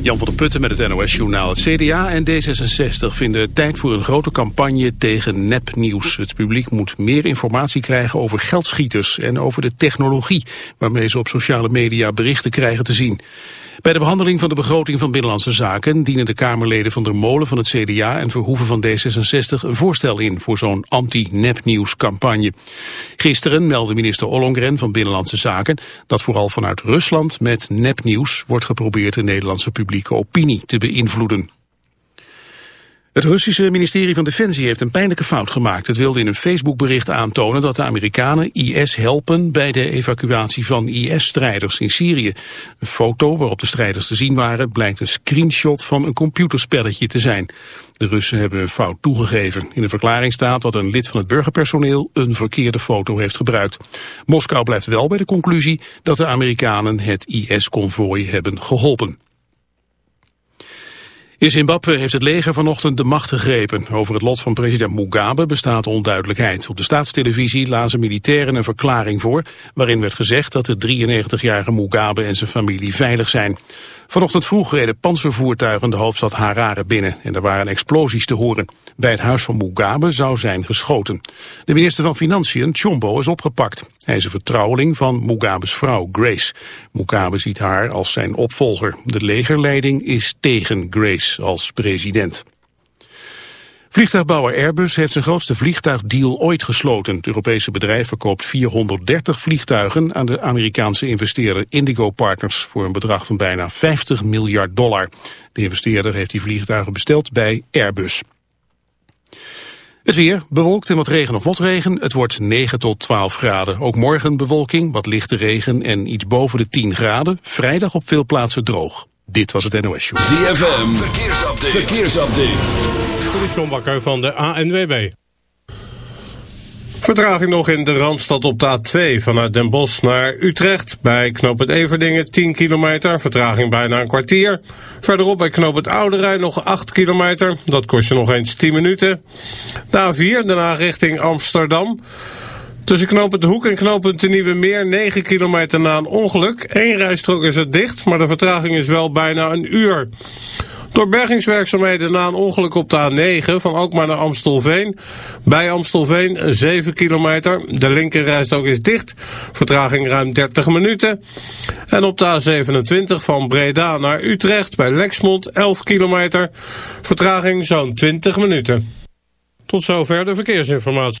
Jan van der Putten met het NOS-journaal. Het CDA en D66 vinden tijd voor een grote campagne tegen nepnieuws. Het publiek moet meer informatie krijgen over geldschieters en over de technologie... waarmee ze op sociale media berichten krijgen te zien. Bij de behandeling van de begroting van Binnenlandse Zaken dienen de Kamerleden van der Molen van het CDA en Verhoeven van D66 een voorstel in voor zo'n anti-nepnieuwscampagne. Gisteren meldde minister Ollongren van Binnenlandse Zaken dat vooral vanuit Rusland met nepnieuws wordt geprobeerd de Nederlandse publieke opinie te beïnvloeden. Het Russische ministerie van Defensie heeft een pijnlijke fout gemaakt. Het wilde in een Facebookbericht aantonen dat de Amerikanen IS helpen bij de evacuatie van IS-strijders in Syrië. Een foto waarop de strijders te zien waren blijkt een screenshot van een computerspelletje te zijn. De Russen hebben een fout toegegeven. In de verklaring staat dat een lid van het burgerpersoneel een verkeerde foto heeft gebruikt. Moskou blijft wel bij de conclusie dat de Amerikanen het IS-convooi hebben geholpen. In Zimbabwe heeft het leger vanochtend de macht gegrepen. Over het lot van president Mugabe bestaat onduidelijkheid. Op de staatstelevisie lazen militairen een verklaring voor... waarin werd gezegd dat de 93-jarige Mugabe en zijn familie veilig zijn. Vanochtend vroeg reden panzervoertuigen de hoofdstad Harare binnen... en er waren explosies te horen. Bij het huis van Mugabe zou zijn geschoten. De minister van Financiën, Chombo, is opgepakt. Hij is een vertrouweling van Mugabe's vrouw, Grace. Mugabe ziet haar als zijn opvolger. De legerleiding is tegen Grace als president. Vliegtuigbouwer Airbus heeft zijn grootste vliegtuigdeal ooit gesloten. Het Europese bedrijf verkoopt 430 vliegtuigen aan de Amerikaanse investeerder Indigo Partners voor een bedrag van bijna 50 miljard dollar. De investeerder heeft die vliegtuigen besteld bij Airbus. Het weer, bewolkt en wat regen of motregen. Het wordt 9 tot 12 graden. Ook morgen bewolking, wat lichte regen en iets boven de 10 graden. Vrijdag op veel plaatsen droog. Dit was het NOS Show. ZFM, verkeersupdate. verkeersupdate. Dit is John Bakker van de ANWB. Vertraging nog in de Randstad op de A2 vanuit Den Bosch naar Utrecht. Bij knoop het Everdingen 10 kilometer, vertraging bijna een kwartier. Verderop bij knoop het Ouderij nog 8 kilometer, dat kost je nog eens 10 minuten. De A4 daarna richting Amsterdam. Tussen knooppunt De Hoek en knooppunt De Nieuwe Meer 9 kilometer na een ongeluk. Eén rijstrook is het dicht, maar de vertraging is wel bijna een uur. Door bergingswerkzaamheden na een ongeluk op de A9 van Alkmaar naar Amstelveen. Bij Amstelveen 7 kilometer. De linkerrijstrook is dicht. Vertraging ruim 30 minuten. En op de A27 van Breda naar Utrecht bij Lexmond 11 kilometer. Vertraging zo'n 20 minuten. Tot zover de verkeersinformatie.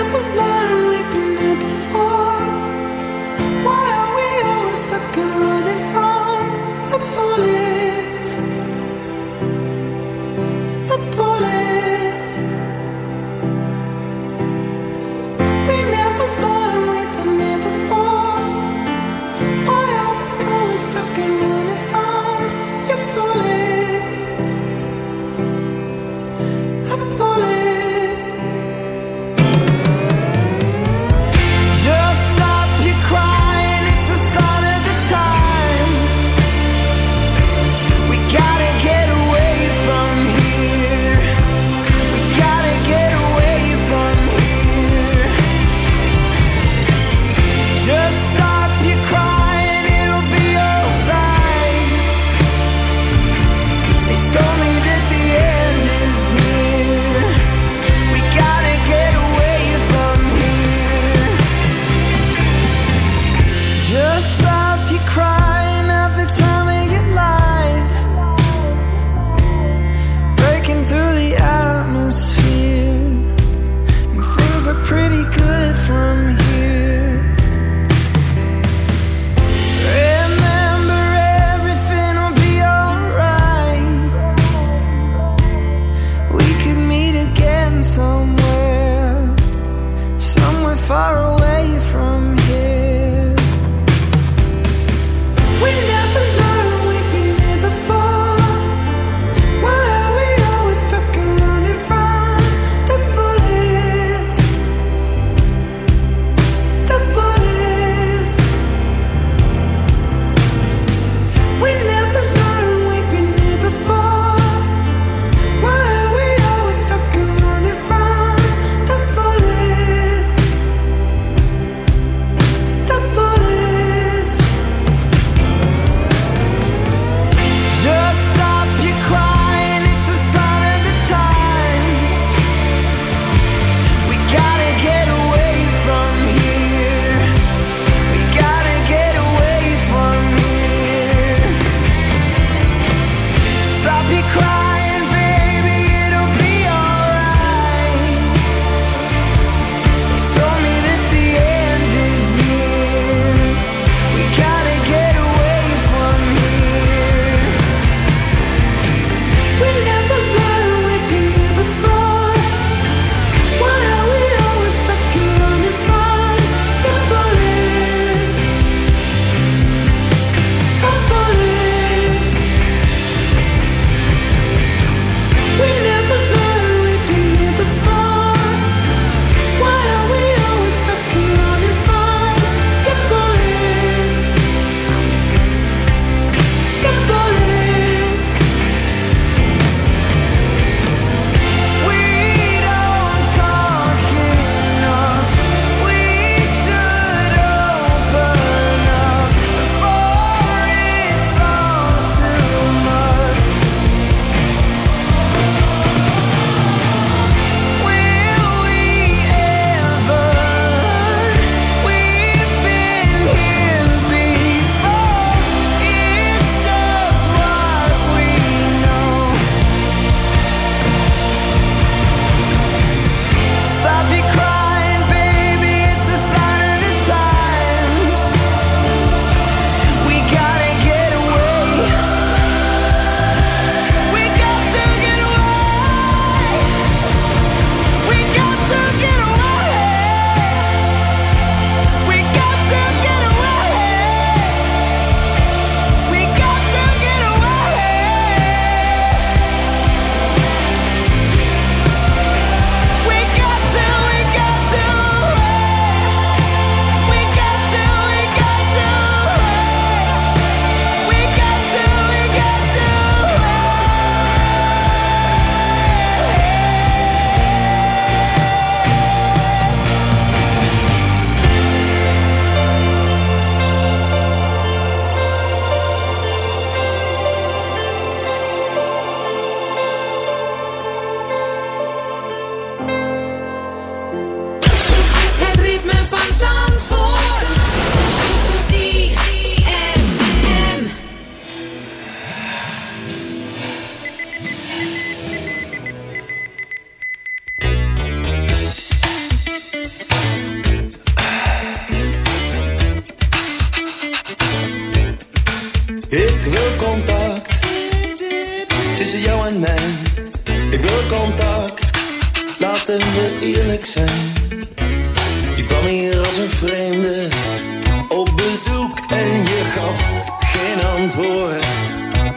far away.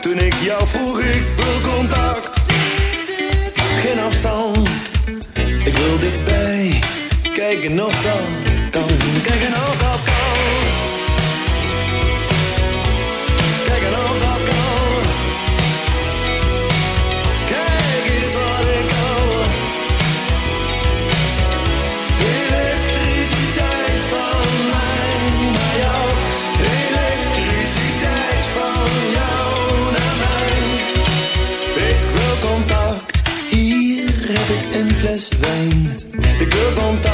Toen ik jou vroeg, ik wil contact. Geen afstand, ik wil dichtbij. Kijken of dat kan, kijken of dan. perguntar.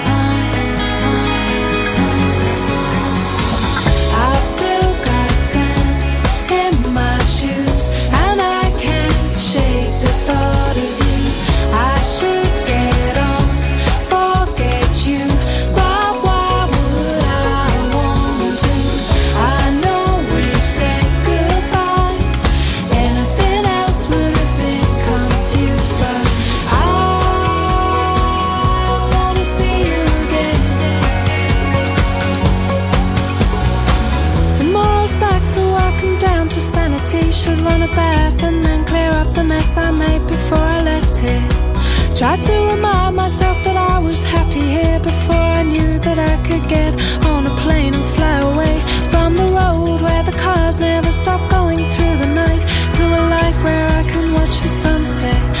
time. Try Tried to remind myself that I was happy here before I knew that I could get on a plane and fly away from the road where the cars never stop going through the night to a life where I can watch the sunset.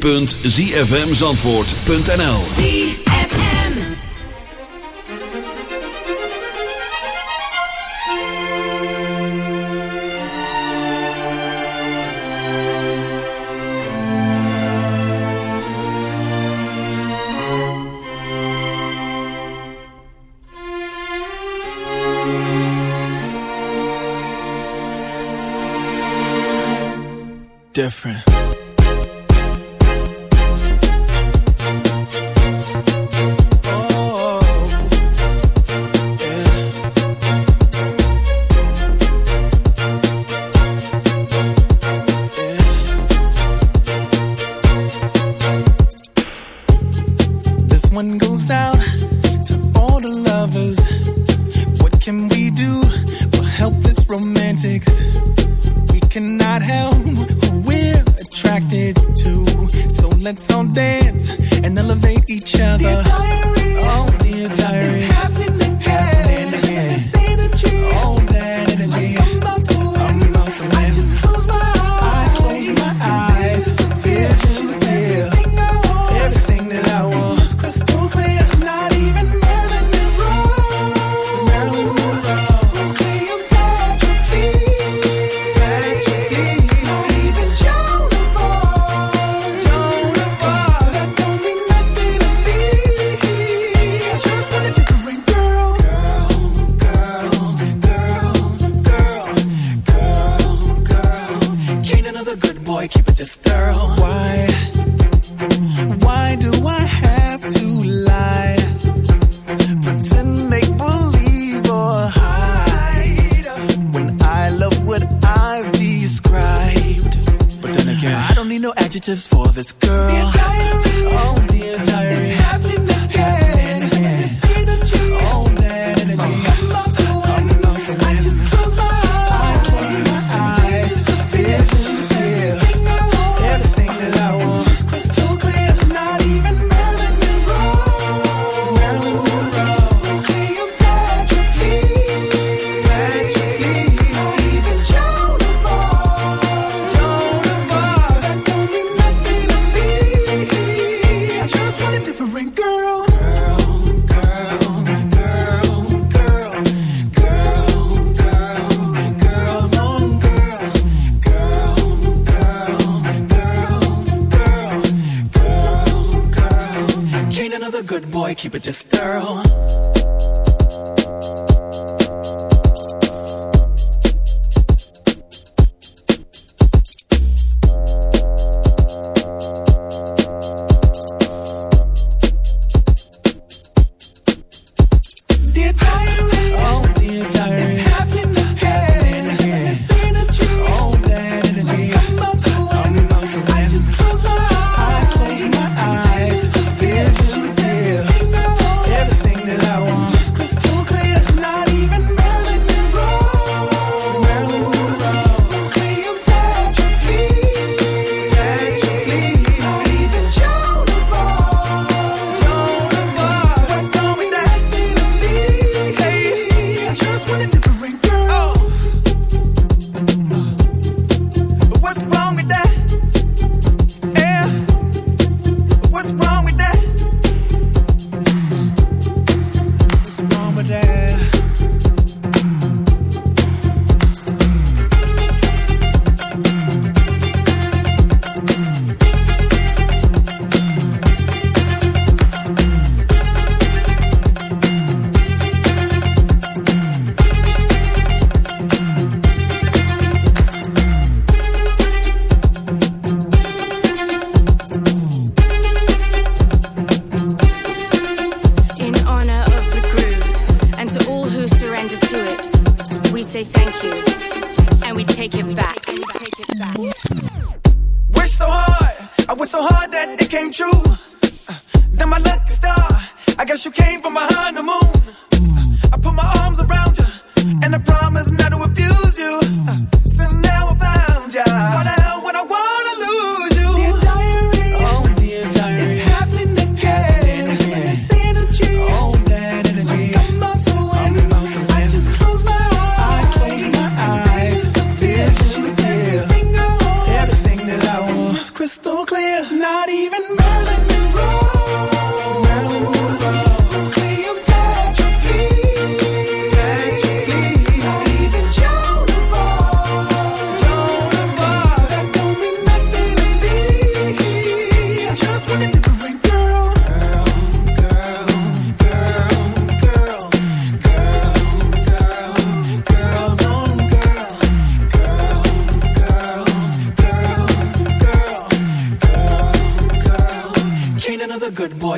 www.zfmzandvoort.nl different girl. Girl, girl, girl, girl, girl, girl, girl girl. Girl, girl, girl, girl. Can't another good boy keep it this thorough. and we take it back. Wish so hard, I wish so hard that it came true. Uh, then my lucky star, I guess you came from behind the moon. Uh, I put my arms around you, and I promise not to abuse you. Uh, since now I found you.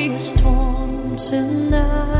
be a storm tonight.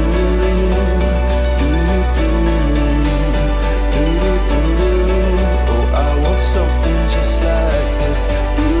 us.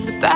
the back.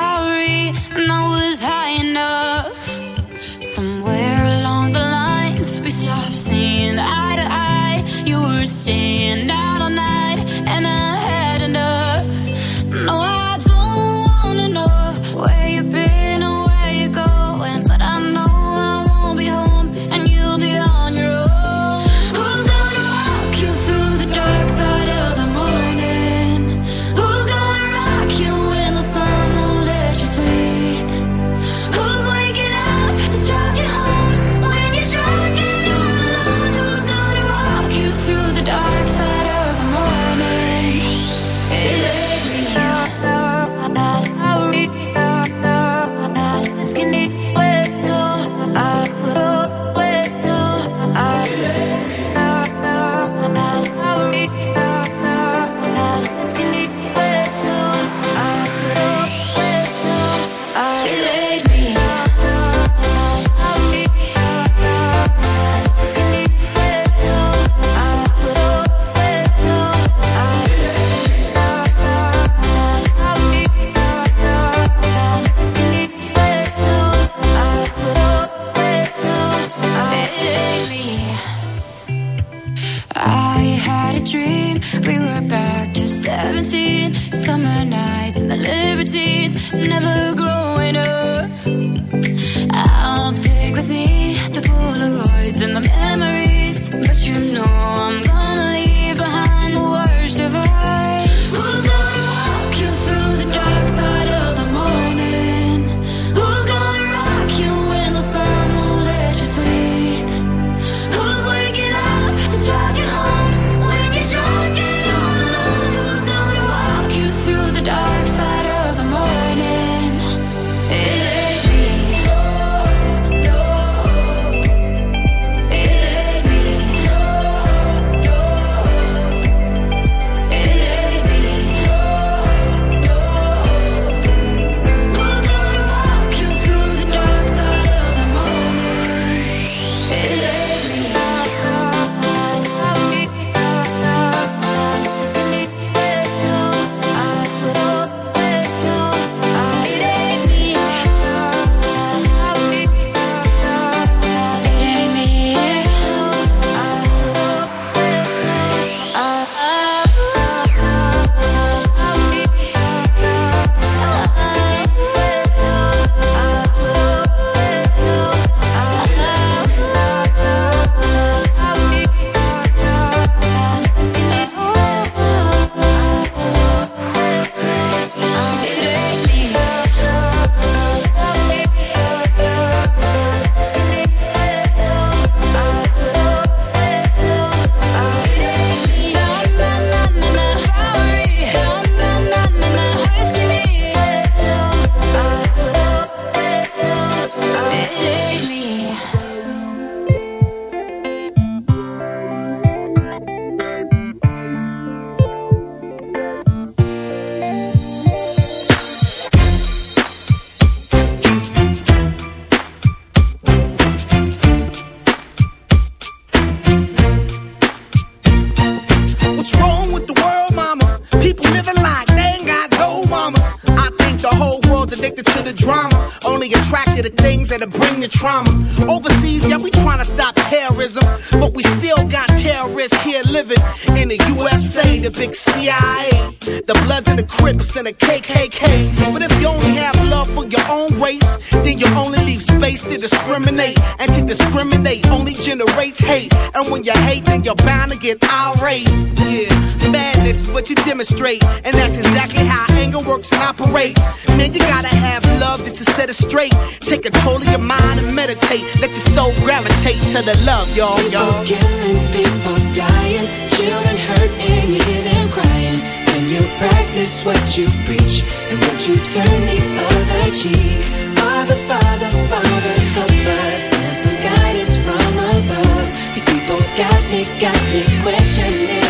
yo, yo. People killing, people dying, children hurt, and you hear them crying. Can you practice what you preach, and what you turn the other cheek. Father, Father, Father, help us, send some guidance from above. These people got me, got me questioning.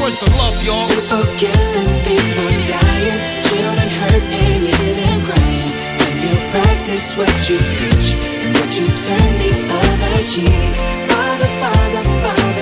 Where's the love, y'all? People killing, people dying, children hurt and you hear them crying. When you practice what you preach and what you turn the other cheek. Father, Father, Father,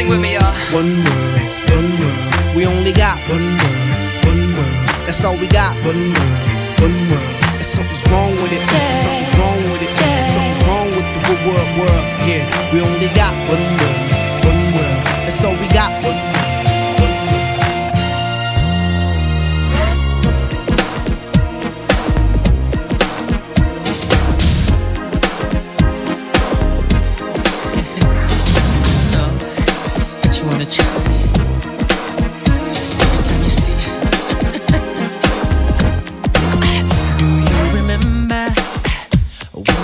Sing with me, y'all. One world, one world. We only got one world, one world. That's all we got. One world, one world. And something's wrong with it. Something's wrong with it. Something's wrong with the world, world. Yeah, we only got one world, one world. That's all we got. One world.